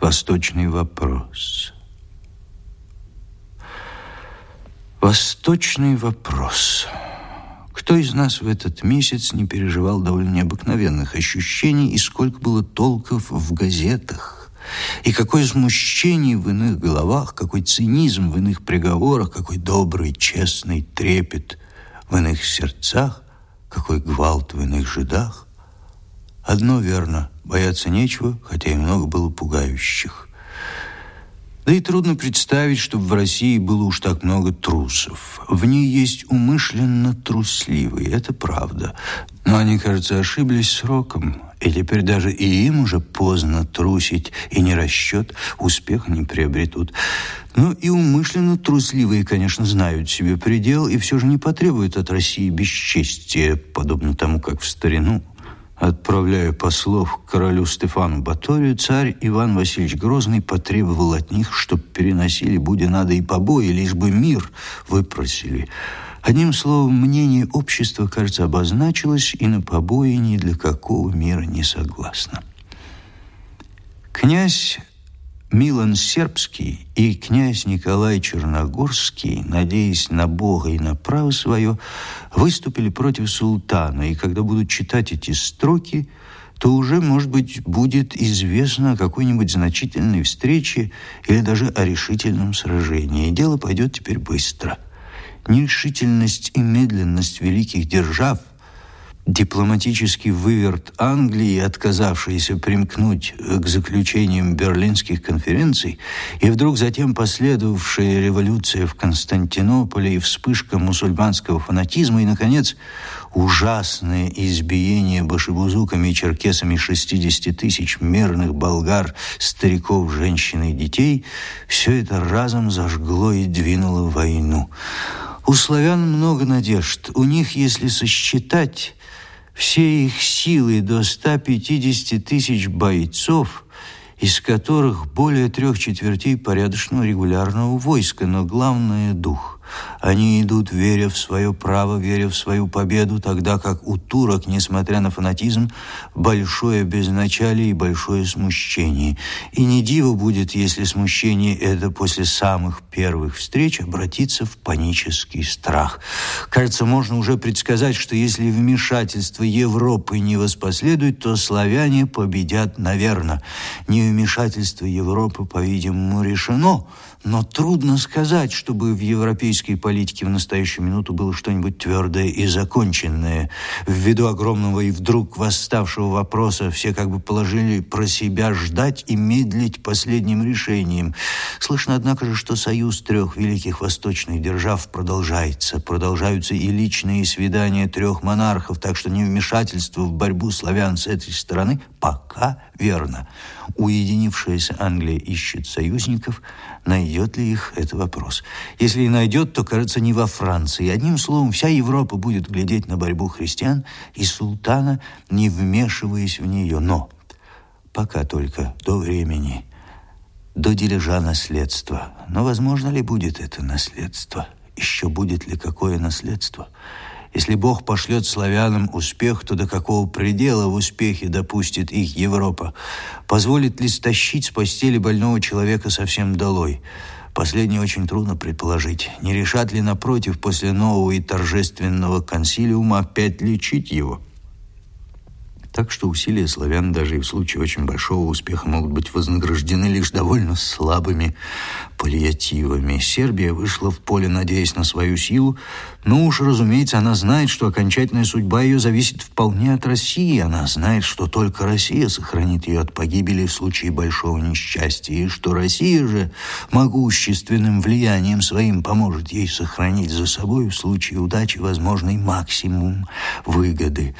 Восточный вопрос. Восточный вопрос. Кто из нас в этот месяц не переживал довольно необыкновенных ощущений, и сколько было толков в газетах, и какое смущение в иных головах, какой цинизм в иных приговорах, какой добрый, честный трепет в иных сердцах, какой гвалт в иных жидах. Одно верно, бояться нечего, хотя и много было пугающих. Да и трудно представить, чтобы в России было уж так много трусов. В ней есть умышленно трусливые, это правда. Но они, кажется, ошиблись сроком, и теперь даже и им уже поздно трусить, и не расчет, успеха не приобретут. Ну и умышленно трусливые, конечно, знают себе предел, и все же не потребуют от России бесчестия, подобно тому, как в старину Отправляя послов к королю Стефану Баторию, царь Иван Васильевич Грозный потребовал от них, чтоб переносили, будь надо, и побои, лишь бы мир выпросили. Одним словом, мнение общества, кажется, обозначилось, и на побои ни для какого мира не согласно. Князь Милан Сербский и князь Николай Черногорский, надеясь на Бога и на право свое, выступили против султана, и когда будут читать эти строки, то уже, может быть, будет известно о какой-нибудь значительной встрече или даже о решительном сражении. И дело пойдет теперь быстро. Нерешительность и медленность великих держав дипломатический выверт Англии, отказавшаяся примкнуть к заключениям берлинских конференций, и вдруг затем последовавшая революция в Константинополе и вспышка мусульманского фанатизма, и, наконец, ужасное избиение башебузуками и черкесами 60 тысяч мирных болгар, стариков, женщин и детей, все это разом зажгло и двинуло войну. У славян много надежд. У них, если сосчитать, все их силы до 150 тысяч бойцов, из которых более трех четвертей порядочного регулярного войска, но главное – дух. Они идут, веря в свое право, веря в свою победу, тогда как у турок, несмотря на фанатизм, большое безначалие и большое смущение. И не диво будет, если смущение это после самых первых встреч обратится в панический страх. Кажется, можно уже предсказать, что если вмешательство Европы не воспоследует, то славяне победят, наверное. Невмешательство Европы, по-видимому, решено – но трудно сказать, чтобы в европейской политике в настоящую минуту было что-нибудь твердое и законченное. Ввиду огромного и вдруг восставшего вопроса все как бы положили про себя ждать и медлить последним решением. Слышно, однако же, что союз трех великих восточных держав продолжается. Продолжаются и личные свидания трех монархов, так что невмешательство в борьбу славян с этой стороны пока верно. Уединившаяся Англия ищет союзников – Найдет ли их, это вопрос. Если и найдет, то, кажется, не во Франции. Одним словом, вся Европа будет глядеть на борьбу христиан и султана, не вмешиваясь в нее. Но пока только до времени, до дележа наследства. Но возможно ли будет это наследство? Еще будет ли какое наследство? Если Бог пошлет славянам успех, то до какого предела в успехе допустит их Европа? Позволит ли стащить с постели больного человека совсем долой? Последнее очень трудно предположить. Не решат ли, напротив, после нового и торжественного консилиума опять лечить его? Так что усилия славян даже и в случае очень большого успеха могут быть вознаграждены лишь довольно слабыми паллиативами. Сербия вышла в поле, надеясь на свою силу, но уж, разумеется, она знает, что окончательная судьба ее зависит вполне от России. Она знает, что только Россия сохранит ее от погибели в случае большого несчастья, и что Россия же могущественным влиянием своим поможет ей сохранить за собой в случае удачи возможный максимум выгоды.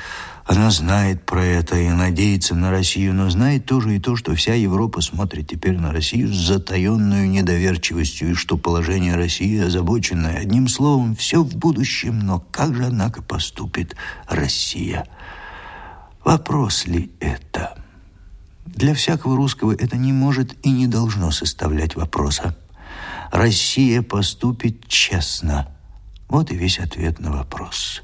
Она знает про это и надеется на Россию, но знает тоже и то, что вся Европа смотрит теперь на Россию с затаенную недоверчивостью, и что положение России озабоченное. Одним словом, все в будущем, но как же, однако, поступит Россия? Вопрос ли это? Для всякого русского это не может и не должно составлять вопроса. Россия поступит честно. Вот и весь ответ на вопрос.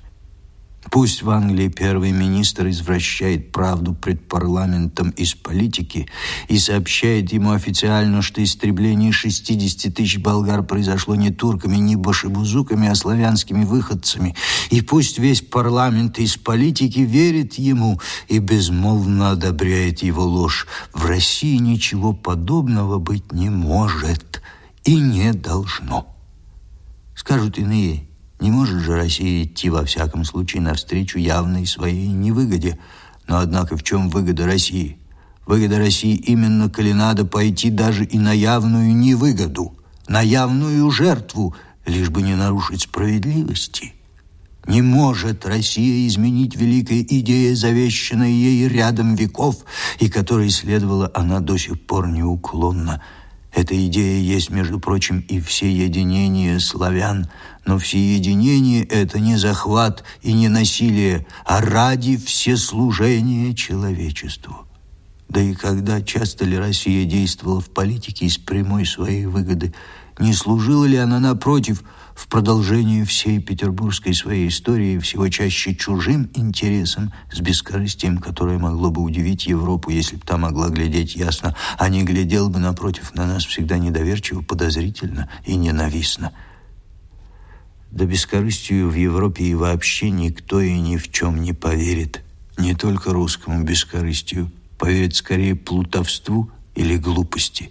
Пусть в Англии первый министр извращает правду пред парламентом из политики и сообщает ему официально, что истребление 60 тысяч болгар произошло не турками, не башибузуками, а славянскими выходцами. И пусть весь парламент из политики верит ему и безмолвно одобряет его ложь. В России ничего подобного быть не может и не должно. Скажут иные – не может же Россия идти во всяком случае навстречу явной своей невыгоде. Но однако в чем выгода России? Выгода России именно, коли надо пойти даже и на явную невыгоду, на явную жертву, лишь бы не нарушить справедливости. Не может Россия изменить великая идея, завещанная ей рядом веков, и которой следовала она до сих пор неуклонно – эта идея есть, между прочим, и всеединение славян, но всеединение — это не захват и не насилие, а ради всеслужения человечеству. Да и когда часто ли Россия действовала в политике из прямой своей выгоды, не служила ли она, напротив, в продолжении всей петербургской своей истории всего чаще чужим интересам с бескорыстием, которое могло бы удивить Европу, если бы та могла глядеть ясно, а не глядел бы напротив на нас всегда недоверчиво, подозрительно и ненавистно. Да бескорыстию в Европе и вообще никто и ни в чем не поверит. Не только русскому бескорыстию, поверит скорее плутовству или глупости.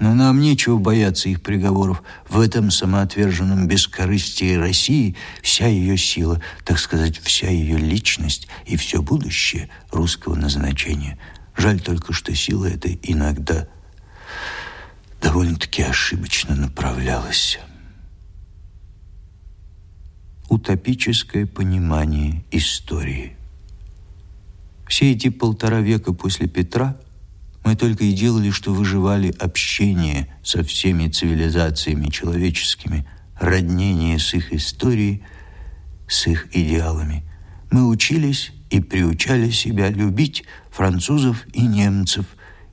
Но нам нечего бояться их приговоров. В этом самоотверженном бескорыстии России вся ее сила, так сказать, вся ее личность и все будущее русского назначения. Жаль только, что сила эта иногда довольно-таки ошибочно направлялась. Утопическое понимание истории. Все эти полтора века после Петра – мы только и делали, что выживали общение со всеми цивилизациями человеческими, роднение с их историей, с их идеалами. Мы учились и приучали себя любить французов и немцев,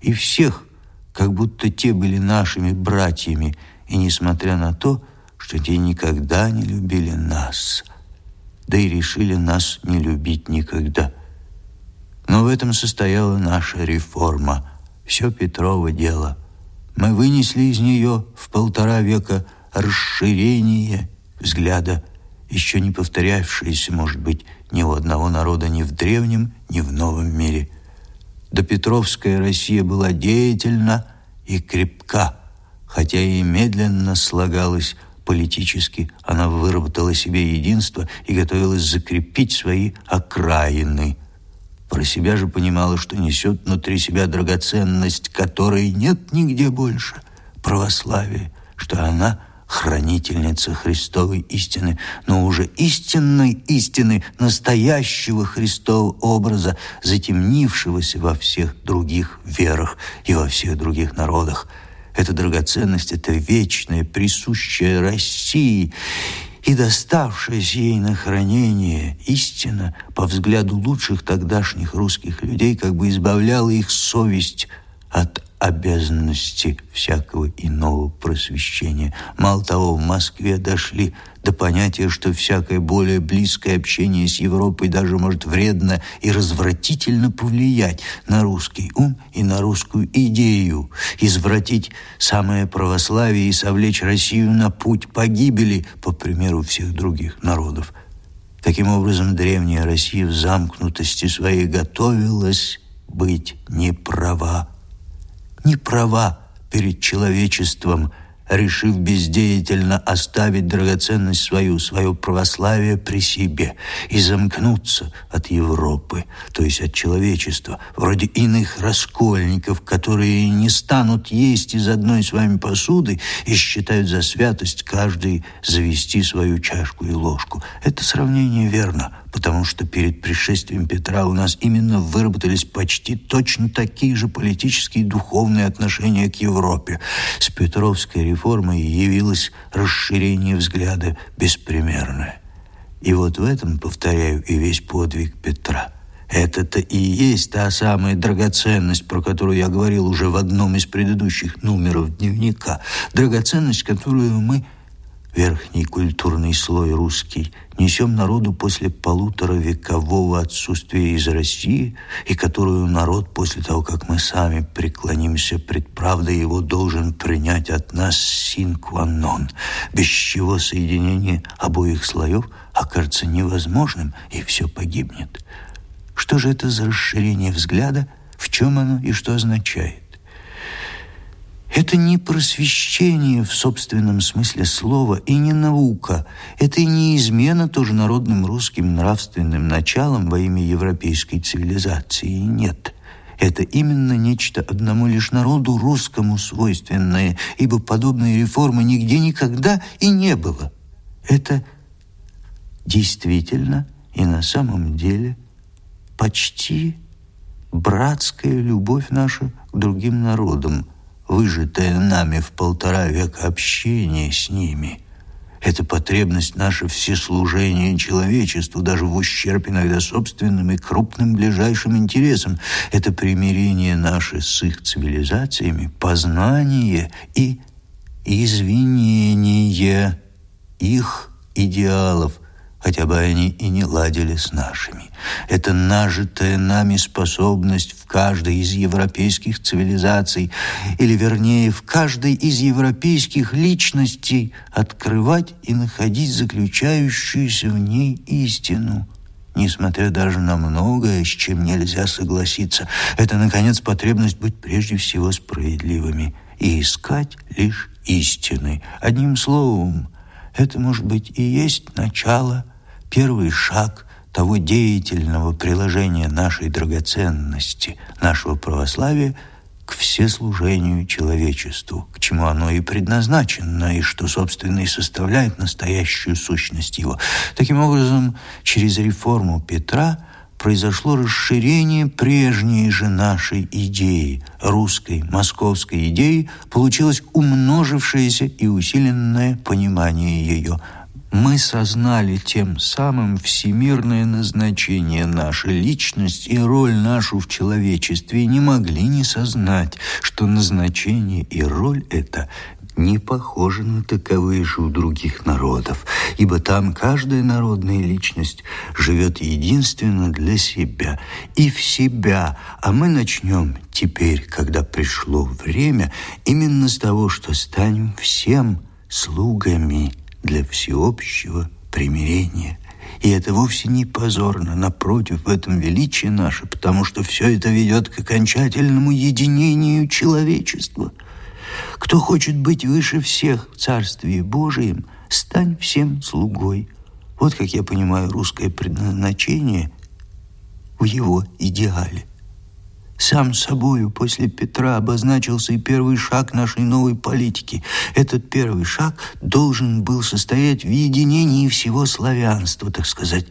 и всех, как будто те были нашими братьями, и несмотря на то, что те никогда не любили нас, да и решили нас не любить никогда. Но в этом состояла наша реформа – все Петрово дело. Мы вынесли из нее в полтора века расширение взгляда, еще не повторявшееся, может быть, ни у одного народа ни в древнем, ни в новом мире. До Петровская Россия была деятельна и крепка, хотя и медленно слагалась политически, она выработала себе единство и готовилась закрепить свои окраины – про себя же понимала, что несет внутри себя драгоценность, которой нет нигде больше, православие, что она хранительница Христовой истины, но уже истинной истины, настоящего Христового образа, затемнившегося во всех других верах и во всех других народах. Эта драгоценность, это вечная, присущая России и доставшаяся ей на хранение истина, по взгляду лучших тогдашних русских людей, как бы избавляла их совесть от обязанности всякого иного просвещения. Мало того, в Москве дошли до понятия, что всякое более близкое общение с Европой даже может вредно и развратительно повлиять на русский ум и на русскую идею, извратить самое православие и совлечь Россию на путь погибели, по примеру всех других народов. Таким образом, древняя Россия в замкнутости своей готовилась быть неправа не права перед человечеством, решив бездеятельно оставить драгоценность свою, свое православие при себе и замкнуться от Европы, то есть от человечества, вроде иных раскольников, которые не станут есть из одной с вами посуды и считают за святость каждый завести свою чашку и ложку. Это сравнение верно – потому что перед пришествием Петра у нас именно выработались почти точно такие же политические и духовные отношения к Европе. С Петровской реформой явилось расширение взгляда беспримерное. И вот в этом, повторяю, и весь подвиг Петра. Это-то и есть та самая драгоценность, про которую я говорил уже в одном из предыдущих номеров дневника. Драгоценность, которую мы верхний культурный слой русский, несем народу после полутора векового отсутствия из России, и которую народ после того, как мы сами преклонимся пред правдой его, должен принять от нас синкванон, без чего соединение обоих слоев окажется невозможным, и все погибнет. Что же это за расширение взгляда, в чем оно и что означает? Это не просвещение в собственном смысле слова и не наука. Это и не измена тоже народным русским нравственным началом во имя европейской цивилизации. Нет. Это именно нечто одному лишь народу русскому свойственное, ибо подобной реформы нигде никогда и не было. Это действительно и на самом деле почти братская любовь наша к другим народам – выжитое нами в полтора века общения с ними. Это потребность наше всеслужение человечеству, даже в ущерб иногда собственным и крупным ближайшим интересам. Это примирение наше с их цивилизациями, познание и извинение их идеалов – хотя бы они и не ладили с нашими. Это нажитая нами способность в каждой из европейских цивилизаций, или вернее, в каждой из европейских личностей открывать и находить заключающуюся в ней истину несмотря даже на многое, с чем нельзя согласиться. Это, наконец, потребность быть прежде всего справедливыми и искать лишь истины. Одним словом, это, может быть, и есть начало первый шаг того деятельного приложения нашей драгоценности, нашего православия к всеслужению человечеству, к чему оно и предназначено, и что, собственно, и составляет настоящую сущность его. Таким образом, через реформу Петра произошло расширение прежней же нашей идеи, русской, московской идеи, получилось умножившееся и усиленное понимание ее – мы сознали тем самым всемирное назначение нашей личность и роль нашу в человечестве и не могли не сознать, что назначение и роль это не похожи на таковые же у других народов, ибо там каждая народная личность живет единственно для себя и в себя, а мы начнем теперь, когда пришло время, именно с того, что станем всем слугами для всеобщего примирения. И это вовсе не позорно, напротив, в этом величие наше, потому что все это ведет к окончательному единению человечества. Кто хочет быть выше всех в Царстве Божием, стань всем слугой. Вот как я понимаю русское предназначение в его идеале. Сам собою после Петра обозначился и первый шаг нашей новой политики. Этот первый шаг должен был состоять в единении всего славянства, так сказать,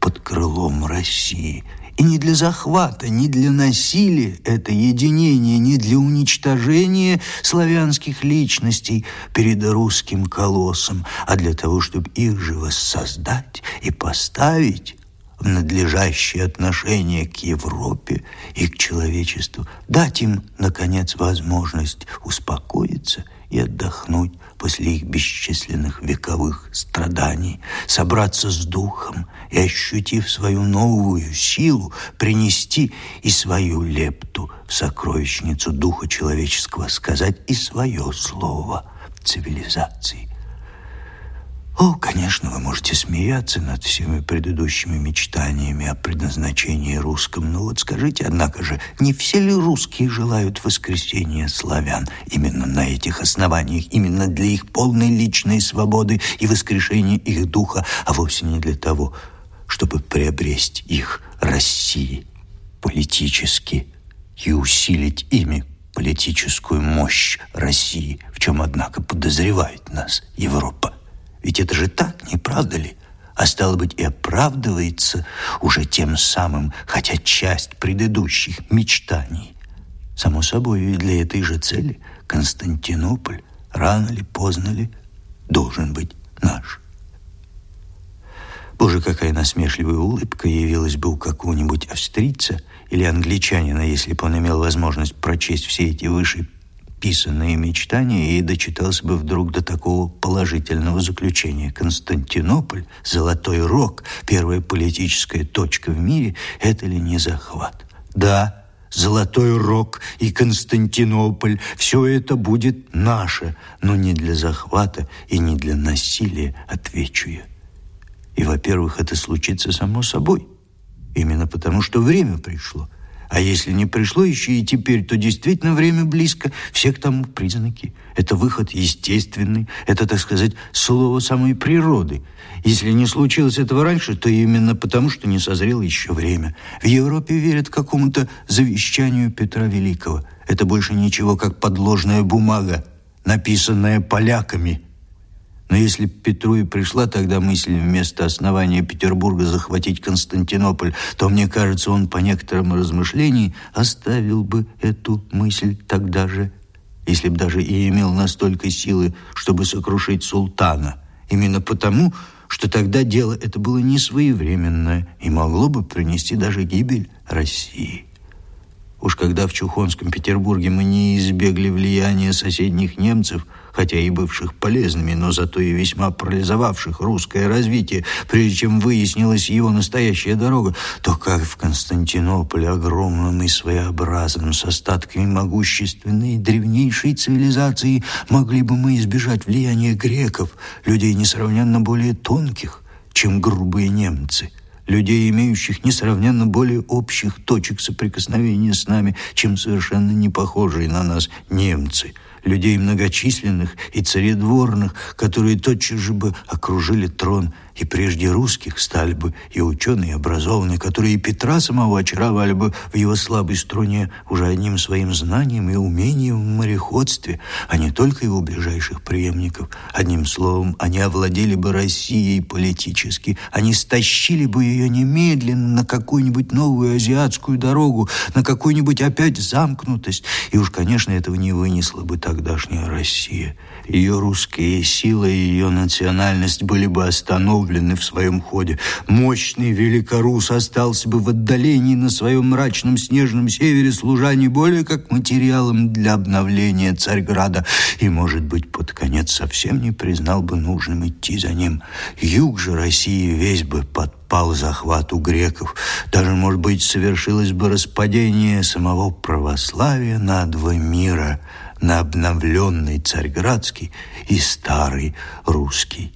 под крылом России. И не для захвата, не для насилия это единение, не для уничтожения славянских личностей перед русским колоссом, а для того, чтобы их же воссоздать и поставить надлежащее отношение к Европе и к человечеству, дать им, наконец, возможность успокоиться и отдохнуть после их бесчисленных вековых страданий, собраться с духом и, ощутив свою новую силу, принести и свою лепту в сокровищницу духа человеческого, сказать и свое слово цивилизации. О, конечно, вы можете смеяться над всеми предыдущими мечтаниями о предназначении русском, но вот скажите, однако же, не все ли русские желают воскресения славян именно на этих основаниях, именно для их полной личной свободы и воскрешения их духа, а вовсе не для того, чтобы приобрести их России политически и усилить ими политическую мощь России, в чем, однако, подозревает нас Европа. Ведь это же так, не правда ли? А стало быть, и оправдывается уже тем самым, хотя часть предыдущих мечтаний. Само собой, и для этой же цели Константинополь рано ли, поздно ли должен быть наш. Боже, какая насмешливая улыбка явилась бы у какого-нибудь австрийца или англичанина, если бы он имел возможность прочесть все эти выше писанные мечтания и дочитался бы вдруг до такого положительного заключения. Константинополь, Золотой Рог, первая политическая точка в мире – это ли не захват? Да, Золотой Рог и Константинополь – все это будет наше, но не для захвата и не для насилия, отвечу я. И, во-первых, это случится само собой, именно потому что время пришло – а если не пришло еще и теперь, то действительно время близко. Все к тому признаки. Это выход естественный. Это, так сказать, слово самой природы. Если не случилось этого раньше, то именно потому, что не созрело еще время. В Европе верят какому-то завещанию Петра Великого. Это больше ничего, как подложная бумага, написанная поляками – но если Петру и пришла тогда мысль вместо основания Петербурга захватить Константинополь, то, мне кажется, он по некоторым размышлениям оставил бы эту мысль тогда же, если бы даже и имел настолько силы, чтобы сокрушить султана. Именно потому, что тогда дело это было не своевременное и могло бы принести даже гибель России. Уж когда в Чухонском Петербурге мы не избегли влияния соседних немцев – хотя и бывших полезными, но зато и весьма парализовавших русское развитие, прежде чем выяснилась его настоящая дорога, то как в Константинополе, огромном и своеобразном, с остатками могущественной древнейшей цивилизации, могли бы мы избежать влияния греков, людей несравненно более тонких, чем грубые немцы людей, имеющих несравненно более общих точек соприкосновения с нами, чем совершенно не похожие на нас немцы – людей многочисленных и царедворных, которые тотчас же бы окружили трон и прежде русских стали бы и ученые, и образованные, которые и Петра самого очаровали бы в его слабой струне уже одним своим знанием и умением в мореходстве, а не только его ближайших преемников. Одним словом, они овладели бы Россией политически, они стащили бы ее немедленно на какую-нибудь новую азиатскую дорогу, на какую-нибудь опять замкнутость. И уж, конечно, этого не вынесла бы тогдашняя Россия. Ее русские силы и ее национальность были бы остановлены в своем ходе. Мощный великорус остался бы в отдалении на своем мрачном снежном севере, служа не более как материалом для обновления Царьграда, и, может быть, под конец совсем не признал бы нужным идти за ним. Юг же России весь бы подпал захвату греков. Даже, может быть, совершилось бы распадение самого православия на два мира – на обновленный царьградский и старый русский